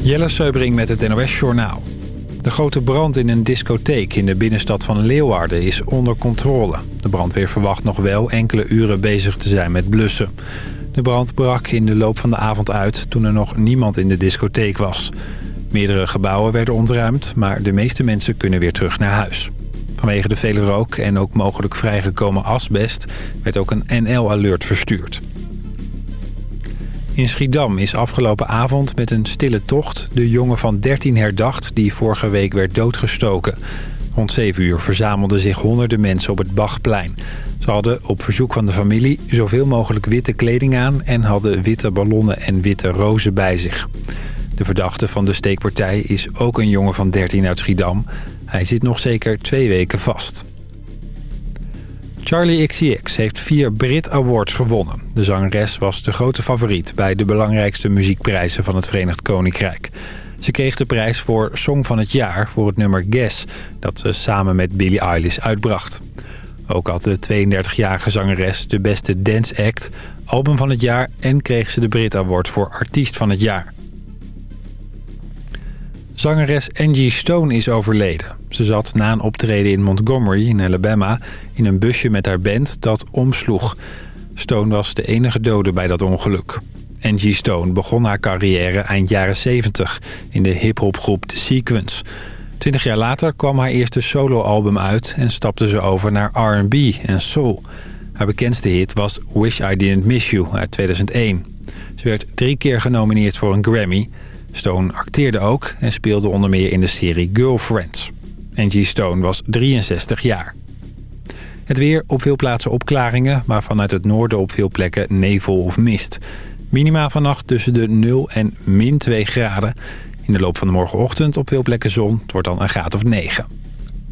Jelle Seubring met het NOS Journaal. De grote brand in een discotheek in de binnenstad van Leeuwarden is onder controle. De brandweer verwacht nog wel enkele uren bezig te zijn met blussen. De brand brak in de loop van de avond uit toen er nog niemand in de discotheek was. Meerdere gebouwen werden ontruimd, maar de meeste mensen kunnen weer terug naar huis. Vanwege de vele rook en ook mogelijk vrijgekomen asbest werd ook een NL-alert verstuurd. In Schiedam is afgelopen avond met een stille tocht de jongen van 13 herdacht die vorige week werd doodgestoken. Rond 7 uur verzamelden zich honderden mensen op het Bachplein. Ze hadden op verzoek van de familie zoveel mogelijk witte kleding aan... en hadden witte ballonnen en witte rozen bij zich. De verdachte van de steekpartij is ook een jongen van 13 uit Schiedam. Hij zit nog zeker twee weken vast. Charlie XCX heeft vier Brit Awards gewonnen. De zangeres was de grote favoriet bij de belangrijkste muziekprijzen van het Verenigd Koninkrijk. Ze kreeg de prijs voor Song van het Jaar voor het nummer Guess... dat ze samen met Billie Eilish uitbracht. Ook had de 32-jarige zangeres de beste dance act, album van het jaar... en kreeg ze de Brit Award voor artiest van het jaar. Zangeres Angie Stone is overleden. Ze zat na een optreden in Montgomery in Alabama in een busje met haar band dat omsloeg. Stone was de enige dode bij dat ongeluk. Angie Stone begon haar carrière eind jaren 70 in de hiphopgroep The Sequence. Twintig jaar later kwam haar eerste soloalbum uit en stapte ze over naar R&B en soul. Haar bekendste hit was Wish I Didn't Miss You uit 2001. Ze werd drie keer genomineerd voor een Grammy... Stone acteerde ook en speelde onder meer in de serie Girlfriends. Angie Stone was 63 jaar. Het weer op veel plaatsen opklaringen, maar vanuit het noorden op veel plekken nevel of mist. Minima vannacht tussen de 0 en min 2 graden. In de loop van de morgenochtend op veel plekken zon. Het wordt dan een graad of 9.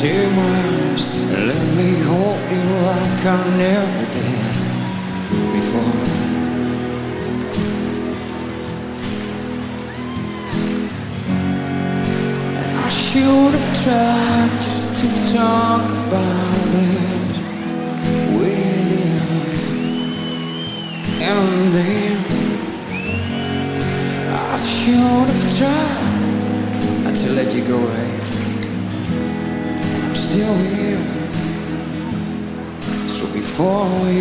Take my arms and let me hold you like I never did before. And I should have tried just to talk about it with you. And then I should have tried to let you go right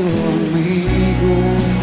let me go.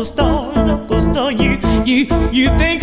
The local store. Local store, you, you, you think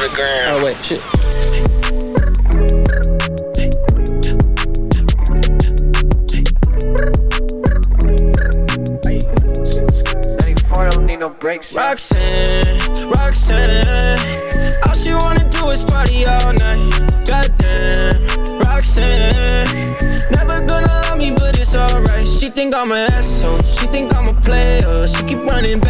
Bitches love the ground. Oh wait, shit. Roxanne, Roxanne, all she wanna do is party all night. Goddamn, Roxanne, never gonna love me, but it's alright. She think I'm an asshole, she think I'm a player. She keep running back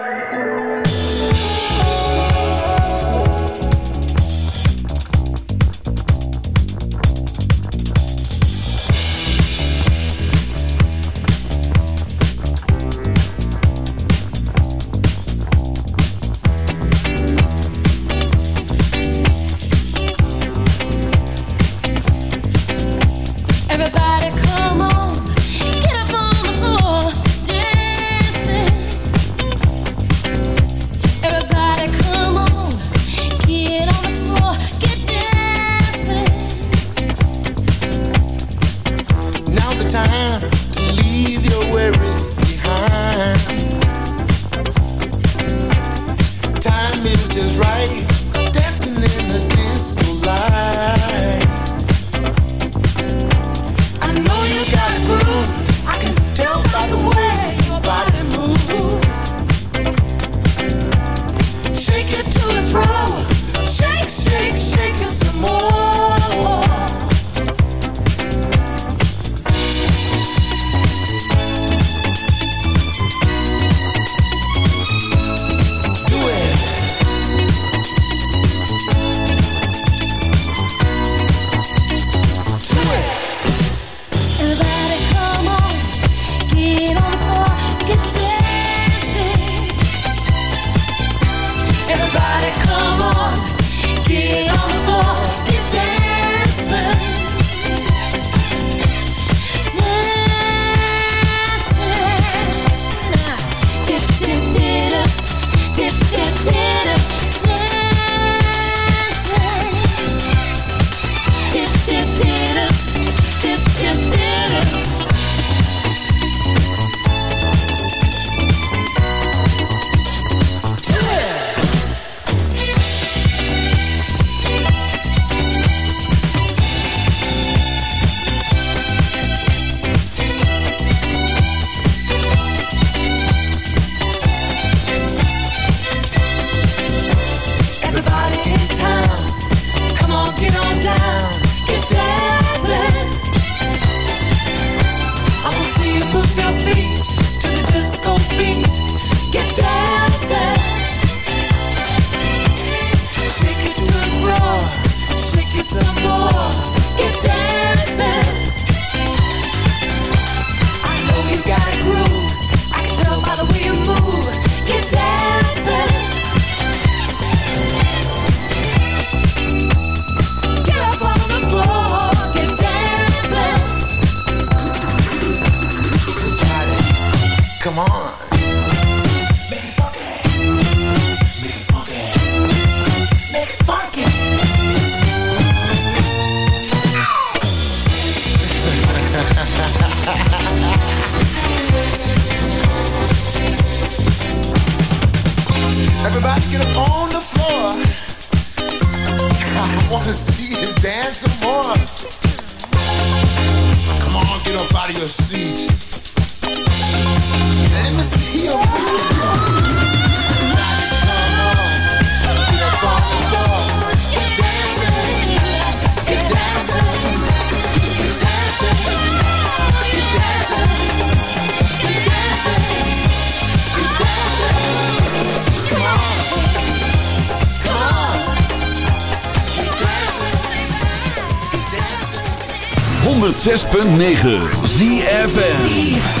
106.9 ZFN